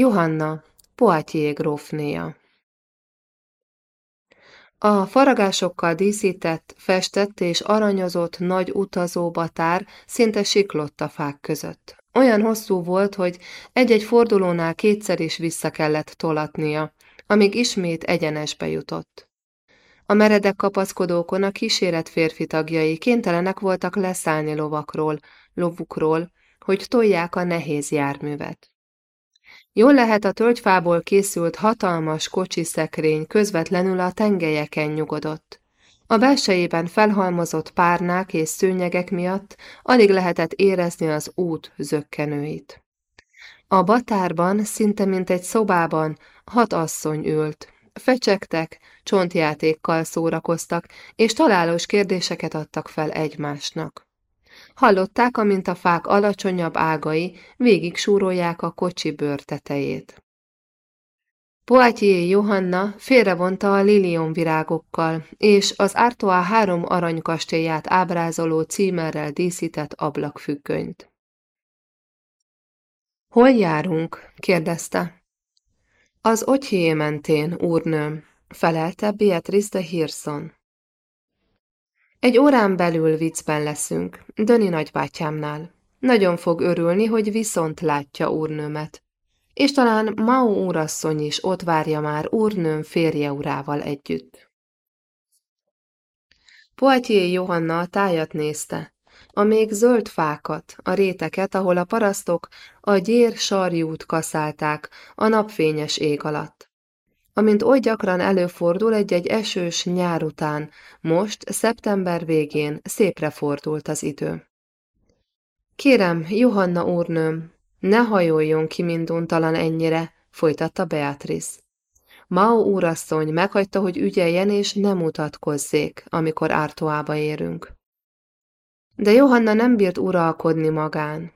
Johanna, Poitiers grófnéja A faragásokkal díszített, festett és aranyozott nagy utazóbatár szinte siklott a fák között. Olyan hosszú volt, hogy egy-egy fordulónál kétszer is vissza kellett tolatnia, amíg ismét egyenesbe jutott. A meredek kapaszkodókon a kíséret férfi tagjai kénytelenek voltak leszállni lovakról, lovukról, hogy tolják a nehéz járművet. Jól lehet a tölgyfából készült hatalmas kocsi szekrény közvetlenül a tengelyeken nyugodott. A belsejében felhalmozott párnák és szőnyegek miatt alig lehetett érezni az út zökkenőit. A batárban, szinte mint egy szobában, hat asszony ült. Fecsegtek, csontjátékkal szórakoztak, és találós kérdéseket adtak fel egymásnak. Hallották, amint a fák alacsonyabb ágai végig súrolják a kocsi bőrtetejét. Poitier Johanna félrevonta a lilion virágokkal, és az Artois három aranykastélyát ábrázoló címerrel díszített ablakfüggönyt. Hol járunk? kérdezte. Az Otyhé mentén, úrnőm, felelte Beatrice de Hirson. Egy órán belül viccben leszünk, Döni nagybátyámnál. Nagyon fog örülni, hogy viszont látja úrnőmet. És talán Mao úrasszony is ott várja már úrnőm férje urával együtt. Poitier Johanna a tájat nézte, a még zöld fákat, a réteket, ahol a parasztok a gyér sarjút kaszálták a napfényes ég alatt amint oly gyakran előfordul egy-egy esős nyár után, most, szeptember végén szépre fordult az idő. Kérem, Johanna úrnőm, ne hajoljon ki minduntalan ennyire, folytatta Beatrice. Mao úrasszony meghagyta, hogy ügyeljen és nem mutatkozzék, amikor Ártoába érünk. De Johanna nem bírt uralkodni magán.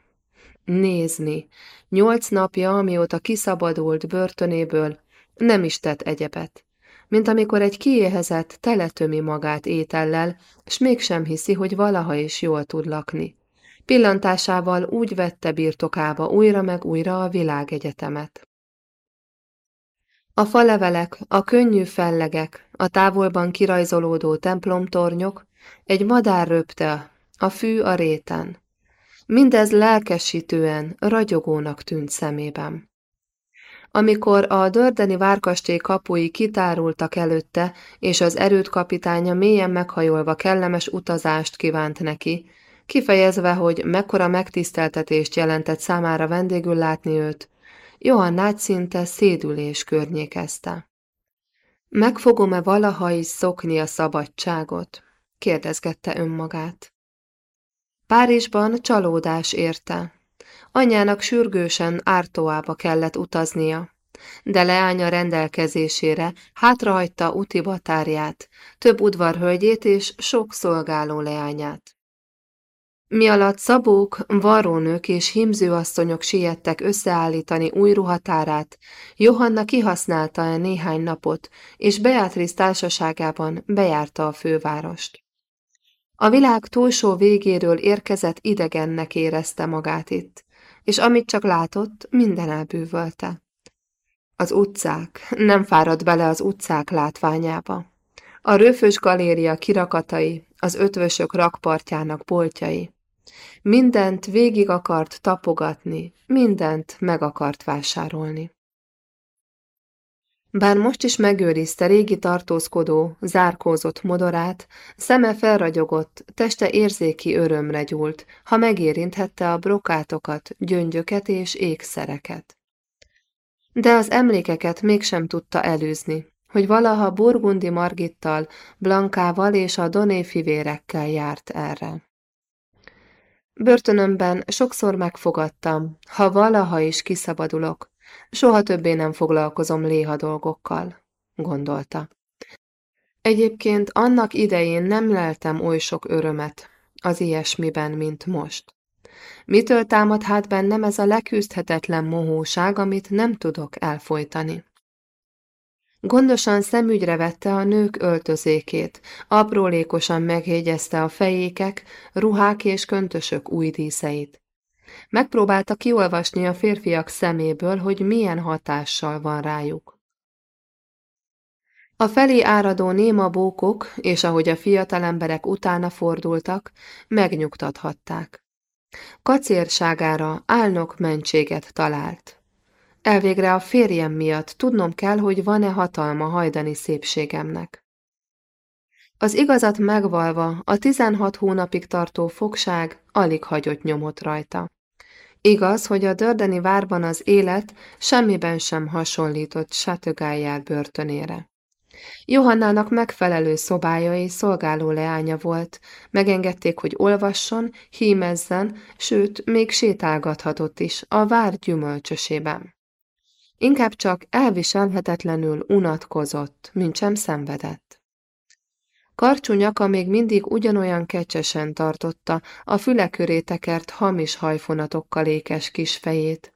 Nézni, nyolc napja, amióta kiszabadult börtönéből, nem is tett egyebet, mint amikor egy kiéhezett teletömi magát étellel, s mégsem hiszi, hogy valaha is jól tud lakni. Pillantásával úgy vette birtokába újra meg újra a világegyetemet. A falevelek, a könnyű fellegek, a távolban kirajzolódó templomtornyok, egy madár röpte, a fű a réten. Mindez lelkesítően, ragyogónak tűnt szemében. Amikor a dördeni várkastély kapui kitárultak előtte, és az erőt kapitánya mélyen meghajolva kellemes utazást kívánt neki, kifejezve, hogy mekkora megtiszteltetést jelentett számára vendégül látni őt, Johannát szinte szédülés környékezte. Meg fogom-e valaha is szokni a szabadságot? kérdezgette önmagát. Párizsban csalódás érte, Anyának sürgősen Ártóába kellett utaznia, de leánya rendelkezésére hátrahagyta úti batárját, több udvarhölgyét és sok szolgáló leányát. Mi alatt szabók, varrónők és himzőasszonyok siettek összeállítani új ruhatárát, Johanna kihasználta e néhány napot, és Beatrice társaságában bejárta a fővárost. A világ túlsó végéről érkezett idegennek érezte magát itt és amit csak látott, minden elbűvölte. Az utcák, nem fáradt bele az utcák látványába. A röfös galéria kirakatai, az ötvösök rakpartjának boltjai. Mindent végig akart tapogatni, mindent meg akart vásárolni. Bár most is megőrizte régi tartózkodó, zárkózott modorát, szeme felragyogott, teste érzéki örömre gyúlt, ha megérinthette a brokátokat, gyöngyöket és ékszereket. De az emlékeket mégsem tudta elűzni, hogy valaha Burgundi Margittal, Blankával és a Doné fivérekkel járt erre. Börtönömben sokszor megfogadtam, ha valaha is kiszabadulok, Soha többé nem foglalkozom léha dolgokkal, gondolta. Egyébként annak idején nem leltem oly sok örömet az ilyesmiben, mint most. Mitől támad hát bennem ez a leküzdhetetlen mohóság, amit nem tudok elfolytani? Gondosan szemügyre vette a nők öltözékét, aprólékosan megjegyezte a fejékek, ruhák és köntösök új díszeit. Megpróbálta kiolvasni a férfiak szeméből, hogy milyen hatással van rájuk. A felé áradó néma bókok, és ahogy a fiatal emberek utána fordultak, megnyugtathatták. Kacérságára álnok mentséget talált. Elvégre a férjem miatt tudnom kell, hogy van-e hatalma hajdani szépségemnek. Az igazat megvalva, a tizenhat hónapig tartó fogság alig hagyott nyomot rajta. Igaz, hogy a dördeni várban az élet semmiben sem hasonlított Satögáját börtönére. Johannának megfelelő szobája és szolgáló leánya volt, megengedték, hogy olvasson, hímezzen, sőt, még sétálgathatott is a vár gyümölcsösében. Inkább csak elviselhetetlenül unatkozott, mint sem szenvedett. Karcsú nyaka még mindig ugyanolyan kecsesen tartotta a füle köré tekert hamis hajfonatokkal ékes kis fejét.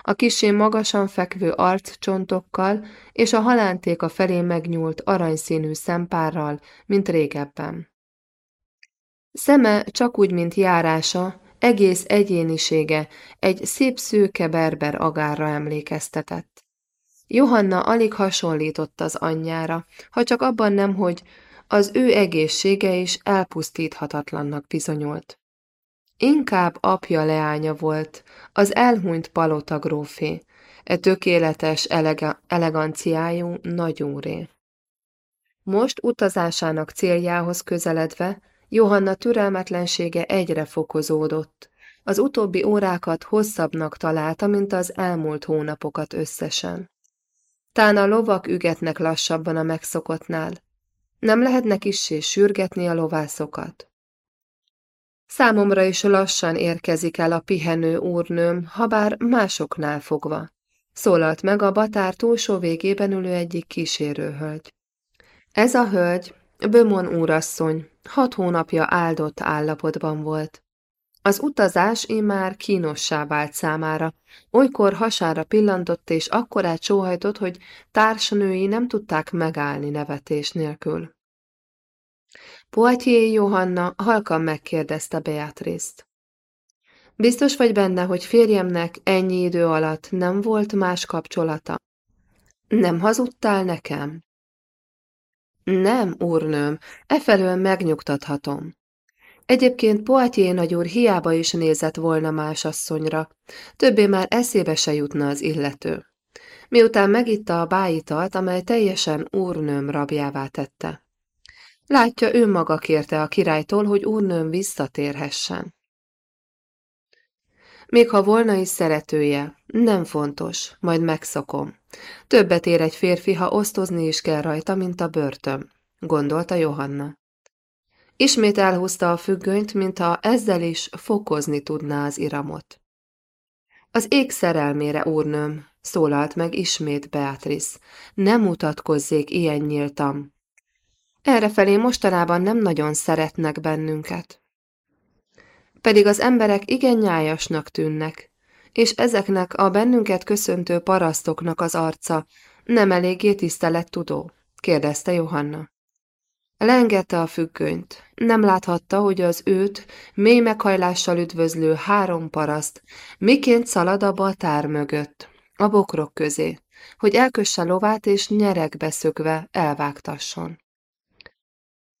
A kisé magasan fekvő arccsontokkal és a halántéka felé megnyúlt aranyszínű szempárral, mint régebben. Szeme csak úgy, mint járása, egész egyénisége egy szép szőke berber agárra emlékeztetett. Johanna alig hasonlított az anyjára, ha csak abban nem, hogy az ő egészsége is elpusztíthatatlannak bizonyult. Inkább apja leánya volt, az elhunyt palota grófé, e tökéletes elega eleganciájú nagyúré. Most utazásának céljához közeledve Johanna türelmetlensége egyre fokozódott. Az utóbbi órákat hosszabbnak találta, mint az elmúlt hónapokat összesen. Tán a lovak ügetnek lassabban a megszokottnál. Nem lehetnek issé sürgetni a lovászokat. Számomra is lassan érkezik el a pihenő úrnőm, habár másoknál fogva. Szólalt meg a batár túlsó végében ülő egyik kísérőhölgy. Ez a hölgy, Bömon úrasszony, hat hónapja áldott állapotban volt. Az utazás immár kínossá vált számára, olykor hasára pillantott és akkorát sóhajtott, hogy társnői nem tudták megállni nevetés nélkül. Poitier Johanna halkan megkérdezte Beatrice-t. Biztos vagy benne, hogy férjemnek ennyi idő alatt nem volt más kapcsolata? Nem hazudtál nekem? Nem, úrnőm, efelől megnyugtathatom. Egyébként Poitier nagyúr hiába is nézett volna más asszonyra, többé már eszébe se jutna az illető. Miután megitta a bájitalt, amely teljesen úrnőm rabjává tette. Látja, ő maga kérte a királytól, hogy úrnőm visszatérhessen. Még ha volna is szeretője, nem fontos, majd megszokom. Többet ér egy férfi, ha osztozni is kell rajta, mint a börtön, gondolta Johanna. Ismét elhúzta a függönyt, mintha ezzel is fokozni tudná az iramot. Az ég szerelmére, úrnőm, szólalt meg ismét Beatrice, nem mutatkozzék ilyen nyíltam, Errefelé mostanában nem nagyon szeretnek bennünket. Pedig az emberek igen nyájasnak tűnnek, és ezeknek a bennünket köszöntő parasztoknak az arca nem eléggé tudó? kérdezte Johanna. Lengette a függönyt. Nem láthatta, hogy az őt mély meghajlással üdvözlő három paraszt miként szalad a batár mögött, a bokrok közé, hogy elkösse lovát és nyerekbe szökve elvágtasson.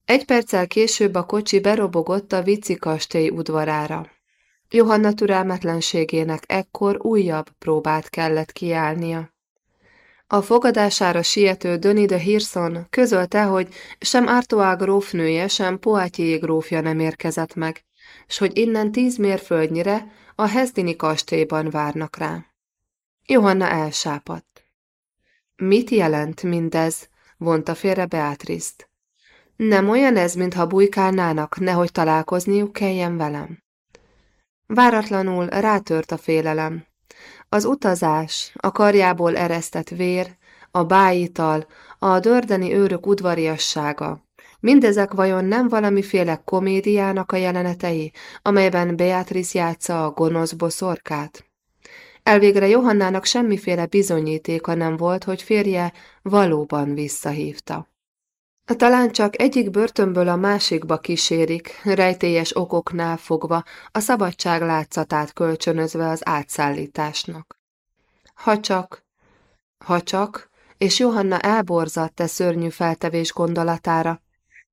Egy perccel később a kocsi berobogott a Vici kastély udvarára. Johanna türelmetlenségének ekkor újabb próbát kellett kiállnia. A fogadására siető Döni de Hirson közölte, hogy sem Artois grófnője, sem Poitiers grófja nem érkezett meg, s hogy innen tíz mérföldnyire a Hezdini kastélyban várnak rá. Johanna elsápadt. Mit jelent mindez? vonta félre Beatrice-t. Nem olyan ez, mintha bujkálnának, nehogy találkozniuk kelljen velem. Váratlanul rátört a félelem. Az utazás, a karjából eresztett vér, a bájital, a dördeni őrök udvariassága, mindezek vajon nem valamiféle komédiának a jelenetei, amelyben Beatrice játsza a gonosz boszorkát? Elvégre Johannának semmiféle bizonyítéka nem volt, hogy férje valóban visszahívta. Talán csak egyik börtönből a másikba kísérik, rejtélyes okoknál fogva, a szabadság látszatát kölcsönözve az átszállításnak. Ha csak, ha csak, és Johanna elborzadt e szörnyű feltevés gondolatára,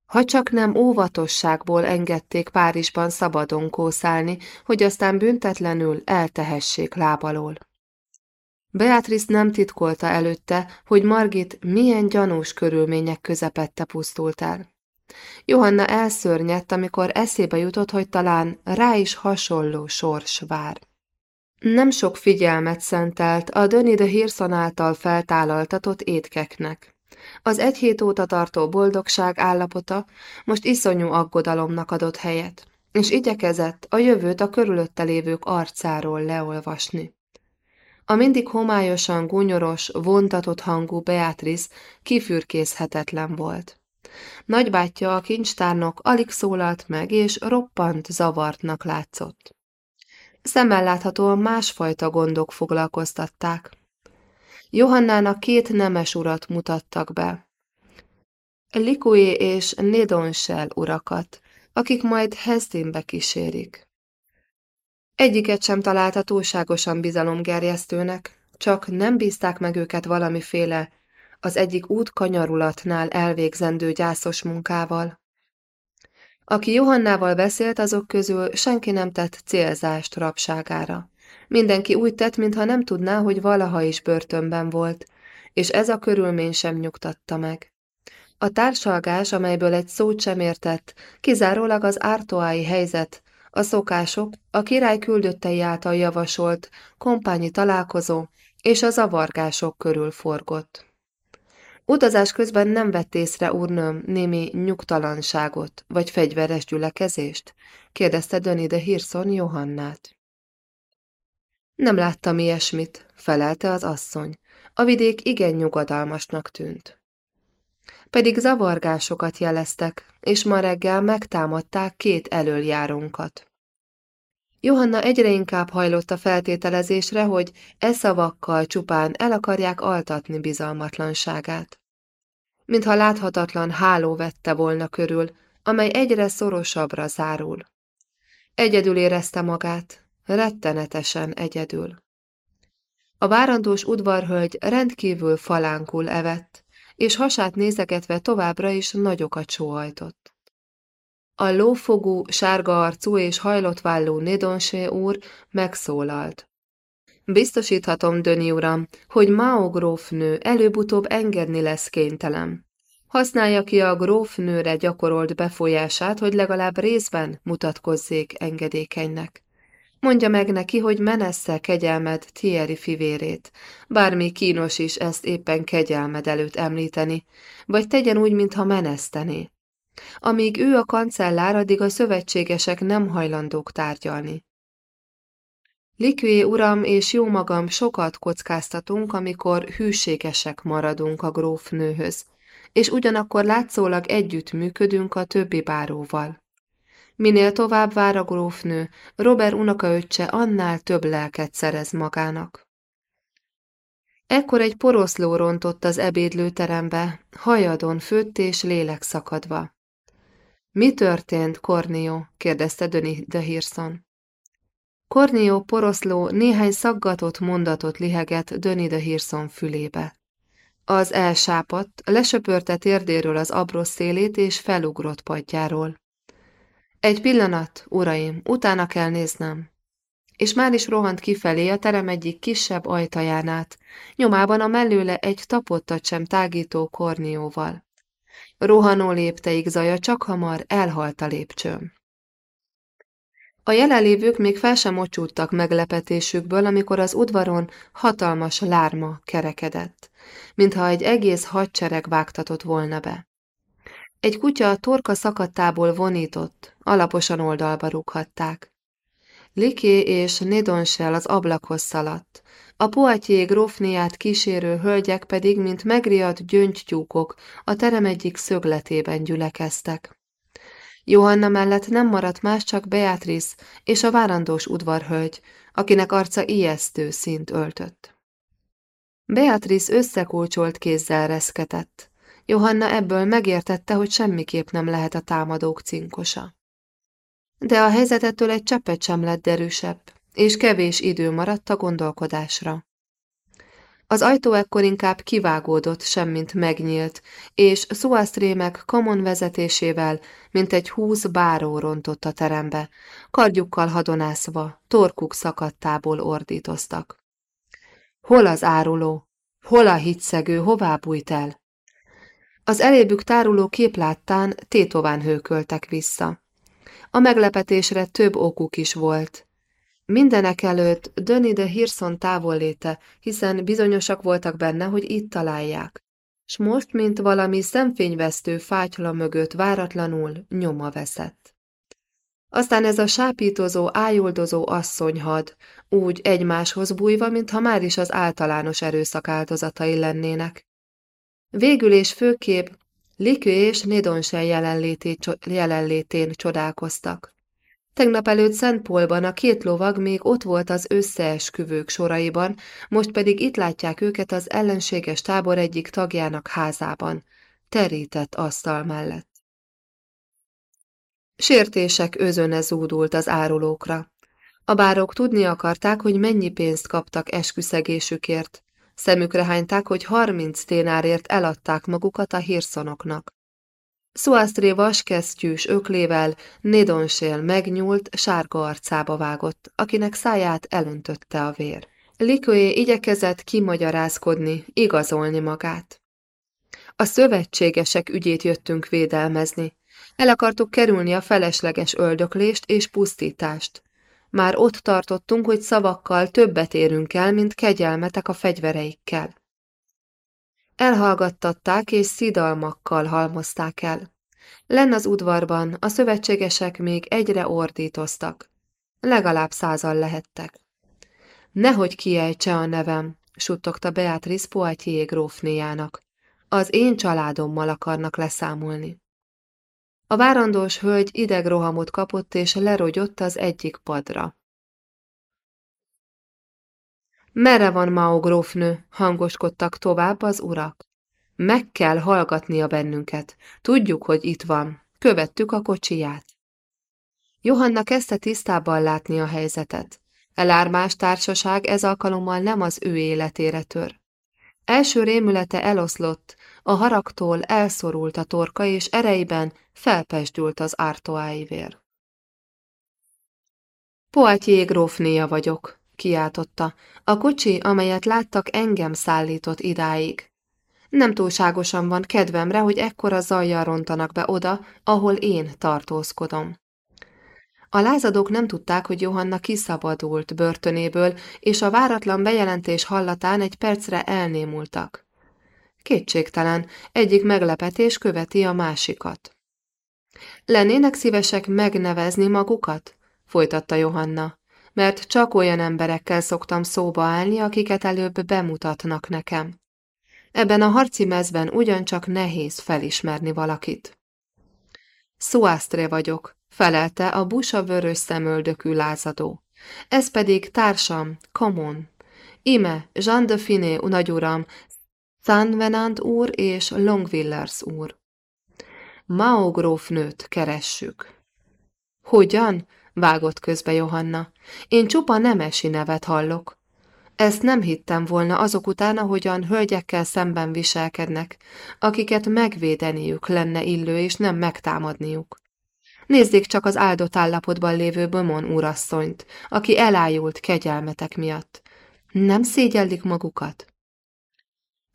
ha csak nem óvatosságból engedték Párizsban szabadon kószálni, hogy aztán büntetlenül eltehessék lábalól. Beatrice nem titkolta előtte, hogy Margit milyen gyanús körülmények közepette pusztult el. Johanna elszörnyedt, amikor eszébe jutott, hogy talán rá is hasonló sors vár. Nem sok figyelmet szentelt a Döni de Hirson által feltállaltatott étkeknek. Az egy hét óta tartó boldogság állapota most iszonyú aggodalomnak adott helyet, és igyekezett a jövőt a körülötte lévők arcáról leolvasni. A mindig homályosan gúnyoros, vontatott hangú Beatrice kifürkészhetetlen volt. Nagybátyja a kincstárnok alig szólalt meg, és roppant zavartnak látszott. Szemmel láthatóan másfajta gondok foglalkoztatták. Johannának két nemes urat mutattak be. Likué és Nedonsel urakat, akik majd Hesdinbe kísérik. Egyiket sem találta túlságosan bizalomgerjesztőnek, csak nem bízták meg őket valamiféle az egyik út kanyarulatnál elvégzendő gyászos munkával. Aki Johannával beszélt, azok közül senki nem tett célzást rabságára. Mindenki úgy tett, mintha nem tudná, hogy valaha is börtönben volt, és ez a körülmény sem nyugtatta meg. A társalgás, amelyből egy szót sem értett, kizárólag az ártoái helyzet a szokások, a király küldöttei által javasolt kompányi találkozó és a zavargások körül forgott. Utazás közben nem vett észre úrnőm némi nyugtalanságot vagy fegyveres gyülekezést? kérdezte Döni de Johannát. Nem láttam ilyesmit, felelte az asszony. A vidék igen nyugodalmasnak tűnt. Pedig zavargásokat jeleztek, és ma reggel megtámadták két elöljárónkat. Johanna egyre inkább hajlott a feltételezésre, hogy e szavakkal csupán el akarják altatni bizalmatlanságát. Mintha láthatatlan háló vette volna körül, amely egyre szorosabbra zárul. Egyedül érezte magát, rettenetesen egyedül. A várandós udvarhölgy rendkívül falánkul evett, és hasát nézegetve továbbra is nagyokat sóhajtott. A lófogú, sárga arcú és hajlottválló Nedonsé úr megszólalt. Biztosíthatom, Döni uram, hogy Mao grófnő előbb-utóbb engedni lesz kénytelen. Használja ki a grófnőre gyakorolt befolyását, hogy legalább részben mutatkozzék engedékenynek. Mondja meg neki, hogy menesse kegyelmed Thierry fivérét, bármi kínos is ezt éppen kegyelmed előtt említeni, vagy tegyen úgy, mintha menesztené. Amíg ő a kancellár, addig a szövetségesek nem hajlandók tárgyalni. Likvé uram és jó magam sokat kockáztatunk, amikor hűségesek maradunk a grófnőhöz, és ugyanakkor látszólag együtt működünk a többi báróval. Minél tovább vár a grófnő, Robert unokaöccse annál több lelket szerez magának. Ekkor egy poroszló rontott az ebédlőterembe, hajadon főtt és lélek szakadva. Mi történt, Kornió? kérdezte Döni de Hirson. Kornió poroszló néhány szaggatott mondatot liheget Döni de Hirson fülébe. Az elsápadt, lesöpörte térdéről az abrosz szélét és felugrott padjáról. Egy pillanat, uraim, utána kell néznem. És már is rohant kifelé a terem egyik kisebb ajtaján át, nyomában a mellőle egy tapottat sem tágító kornióval. Rohanó lépteik zaja csak hamar elhalt a lépcsőm. A jelenlévők még fel sem mocsúttak meglepetésükből, amikor az udvaron hatalmas lárma kerekedett, mintha egy egész hadsereg vágtatott volna be. Egy kutya a torka szakadtából vonított, alaposan oldalba rúghatták. Liké és Nedonsel az ablakhoz szaladt, a poatyé grófniát kísérő hölgyek pedig, mint megriadt gyöngytyúkok, a terem egyik szögletében gyülekeztek. Johanna mellett nem maradt más, csak Beatrice és a várandós udvarhölgy, akinek arca ijesztő szint öltött. Beatrice összekulcsolt kézzel reszketett. Johanna ebből megértette, hogy semmiképp nem lehet a támadók cinkosa. De a helyzetettől egy cseppet sem lett derűsebb, és kevés idő maradt a gondolkodásra. Az ajtó ekkor inkább kivágódott, semmint megnyílt, és Suastrémek Kamon vezetésével, mint egy húsz báró rontott a terembe, kardjukkal hadonászva, torkuk szakadtából ordítoztak. Hol az áruló? Hol a hitszegő? Hová bújt el? Az elébük táruló kép láttán tétován hőköltek vissza. A meglepetésre több okuk is volt. Mindenek előtt Döni de Hirson távolléte, hiszen bizonyosak voltak benne, hogy itt találják. S most, mint valami szemfényvesztő fátyla mögött váratlanul nyoma veszett. Aztán ez a sápítozó, ájuldozó asszonyhad, úgy egymáshoz bújva, mintha már is az általános erőszak áldozatai lennének. Végül és főképp Likő és Nédonsen jelenlétén csodálkoztak. Tegnap előtt Szentpolban a két lovag még ott volt az összeesküvők soraiban, most pedig itt látják őket az ellenséges tábor egyik tagjának házában, terített asztal mellett. Sértések özöne zúdult az árulókra. A bárok tudni akarták, hogy mennyi pénzt kaptak esküszegésükért. Szemükre hányták, hogy harminc ténárért eladták magukat a hírszonoknak. Szuasztré vaskesztyűs öklével Nédonsél megnyúlt, sárga arcába vágott, akinek száját elöntötte a vér. Liköé igyekezett kimagyarázkodni, igazolni magát. A szövetségesek ügyét jöttünk védelmezni. El akartuk kerülni a felesleges öldöklést és pusztítást. Már ott tartottunk, hogy szavakkal többet érünk el, mint kegyelmetek a fegyvereikkel. Elhallgattatták és szidalmakkal halmozták el. Len az udvarban a szövetségesek még egyre ordítoztak. Legalább százal lehettek. Nehogy kiejtse a nevem, suttogta Beatrice Poitier grófnéjának. Az én családommal akarnak leszámolni. A várandós hölgy idegrohamot kapott és lerogyott az egyik padra. Mere van Mao grófnő, hangoskodtak tovább az urak. Meg kell hallgatnia bennünket. Tudjuk, hogy itt van. Követtük a kocsiját. Johanna kezdte tisztában látni a helyzetet. Elármás társaság ez alkalommal nem az ő életére tör. Első rémülete eloszlott, a haragtól elszorult a torka, és ereiben felpesdült az ártoái vér. Poitier grófnéja vagyok, kiáltotta. A kocsi, amelyet láttak, engem szállított idáig. Nem túlságosan van kedvemre, hogy ekkora zajjal rontanak be oda, ahol én tartózkodom. A lázadók nem tudták, hogy Johanna kiszabadult börtönéből, és a váratlan bejelentés hallatán egy percre elnémultak. Kétségtelen, egyik meglepetés követi a másikat. Lennének szívesek megnevezni magukat? folytatta Johanna mert csak olyan emberekkel szoktam szóba állni, akiket előbb bemutatnak nekem. Ebben a harci mezben ugyancsak nehéz felismerni valakit. Szuásztre vagyok, felelte a busa vörös szemöldökű lázadó. Ez pedig társam, Komon. Ime, Jean de Finé nagyuram, San Venant úr és Longvillers úr. Mao grófnőt keressük. Hogyan? vágott közbe Johanna. Én csupa nemesi nevet hallok. Ezt nem hittem volna azok után, ahogyan hölgyekkel szemben viselkednek, akiket megvédeniük lenne illő és nem megtámadniuk. Nézzék csak az áldott állapotban lévő Bömon úrasszonyt, aki elájult kegyelmetek miatt. Nem szégyellik magukat?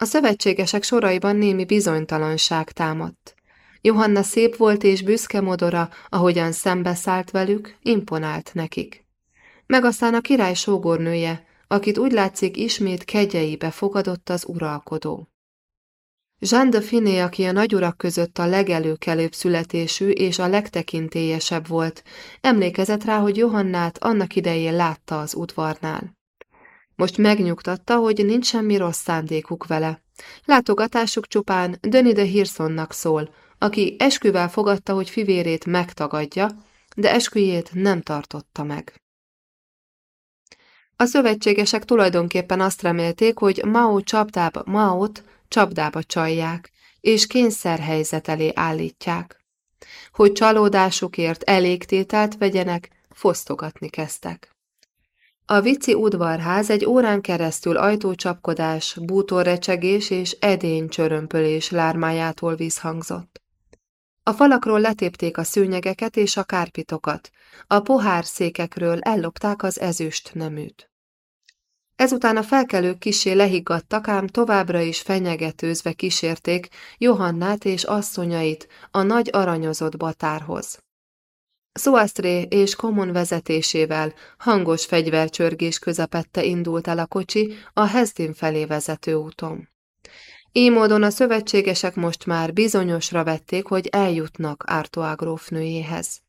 A szövetségesek soraiban némi bizonytalanság támadt. Johanna szép volt és büszke modora, ahogyan szembeszállt velük, imponált nekik. Meg aztán a király sógornője, akit úgy látszik ismét kegyeibe fogadott az uralkodó. Jean de Finé, aki a nagyurak között a legelőkelőbb születésű és a legtekintélyesebb volt, emlékezett rá, hogy Johannát annak idején látta az udvarnál. Most megnyugtatta, hogy nincs semmi rossz szándékuk vele. Látogatásuk csupán Döni de Hirsonnak szól, aki esküvel fogadta, hogy fivérét megtagadja, de esküjét nem tartotta meg. A szövetségesek tulajdonképpen azt remélték, hogy Mao csapdába Maót csapdába csalják, és kényszerhelyzet elé állítják. Hogy csalódásukért elégtételt vegyenek, fosztogatni kezdtek. A vici udvarház egy órán keresztül ajtócsapkodás, bútorrecsegés és edény csörömpölés lármájától visszhangzott. A falakról letépték a szőnyegeket és a kárpitokat, a pohár székekről ellopták az ezüst neműt. Ezután a felkelők kisé lehiggadtak, ám továbbra is fenyegetőzve kísérték Johannát és asszonyait a nagy aranyozott batárhoz. Szoasztré és Komon vezetésével hangos fegyvercsörgés közepette indult el a kocsi a Hesdin felé vezető úton. Így módon a szövetségesek most már bizonyosra vették, hogy eljutnak Ártoá grófnőjéhez.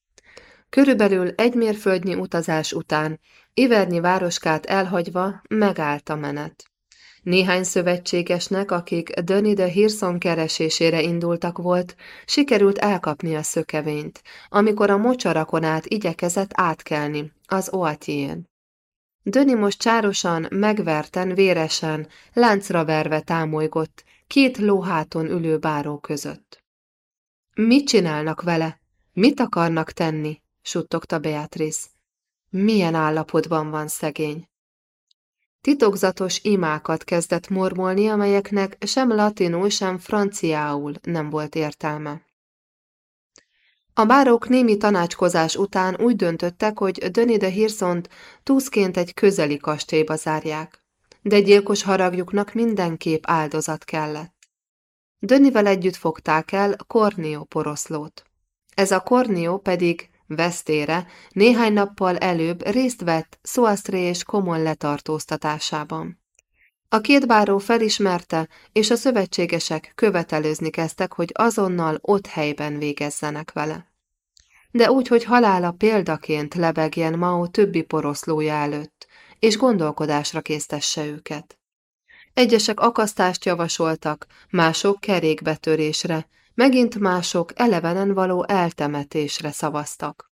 Körülbelül egy mérföldnyi utazás után, Ivernyi városkát elhagyva, megállt a menet. Néhány szövetségesnek, akik Döni de Hirson keresésére indultak volt, sikerült elkapni a szökevényt, amikor a mocsarakon át igyekezett átkelni, az Oatjén. Döni most csárosan, megverten, véresen, láncra verve támolygott, két lóháton ülő báró között. Mit csinálnak vele? Mit akarnak tenni? suttogta Beatrice. Milyen állapotban van szegény? Titokzatos imákat kezdett mormolni, amelyeknek sem latinul, sem franciául nem volt értelme. A bárók némi tanácskozás után úgy döntöttek, hogy Döni de Hirsont túszként egy közeli kastélyba zárják, de gyilkos haragjuknak mindenképp áldozat kellett. Dönivel együtt fogták el Kornió poroszlót. Ez a Kornió pedig vesztére néhány nappal előbb részt vett Szoasztré és Komon letartóztatásában. A két báró felismerte, és a szövetségesek követelőzni kezdtek, hogy azonnal ott helyben végezzenek vele. De úgy, hogy halála példaként lebegjen Mao többi poroszlója előtt, és gondolkodásra késztesse őket. Egyesek akasztást javasoltak, mások kerékbetörésre, megint mások elevenen való eltemetésre szavaztak.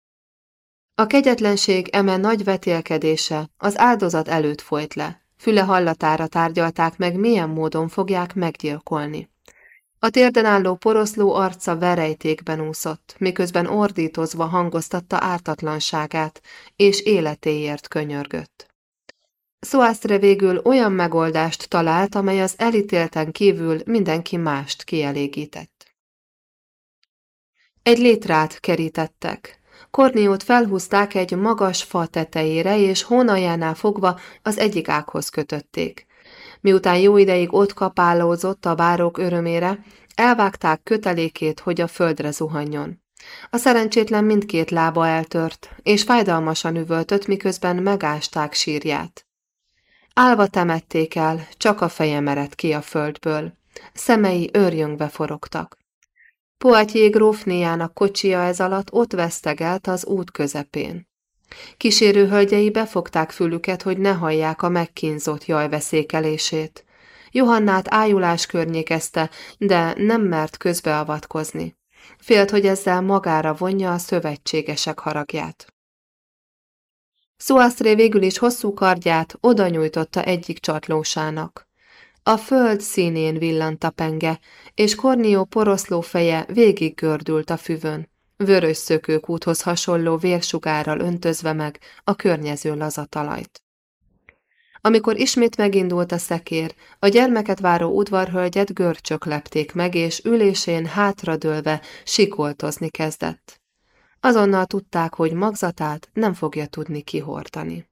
A kegyetlenség eme nagy vetélkedése az áldozat előtt folyt le, füle hallatára tárgyalták meg, milyen módon fogják meggyilkolni. A térden álló poroszló arca verejtékben úszott, miközben ordítozva hangoztatta ártatlanságát, és életéért könyörgött. Szoásztre végül olyan megoldást talált, amely az elítélten kívül mindenki mást kielégített. Egy létrát kerítettek. Korniót felhúzták egy magas fa tetejére, és hónajánál fogva az egyik ághoz kötötték. Miután jó ideig ott kapálózott a bárók örömére, elvágták kötelékét, hogy a földre zuhanjon. A szerencsétlen mindkét lába eltört, és fájdalmasan üvöltött, miközben megásták sírját. Álva temették el, csak a feje merett ki a földből. Szemei őrjöngve forogtak. Poitier grófnéjának kocsia ez alatt ott vesztegelt az út közepén. Kísérő hölgyei befogták fülüket, hogy ne hallják a megkínzott jajveszékelését. Johannát ájulás környékezte, de nem mert közbeavatkozni. Félt, hogy ezzel magára vonja a szövetségesek haragját. Szuasztré végül is hosszú kardját oda nyújtotta egyik csatlósának. A föld színén villant a penge, és Kornió poroszló feje végig gördült a füvön, vörös szökőkúthoz hasonló vérsugárral öntözve meg a környező lazatalajt. Amikor ismét megindult a szekér, a gyermeket váró udvarhölgyet görcsök lepték meg, és ülésén hátradőlve sikoltozni kezdett. Azonnal tudták, hogy magzatát nem fogja tudni kihordani.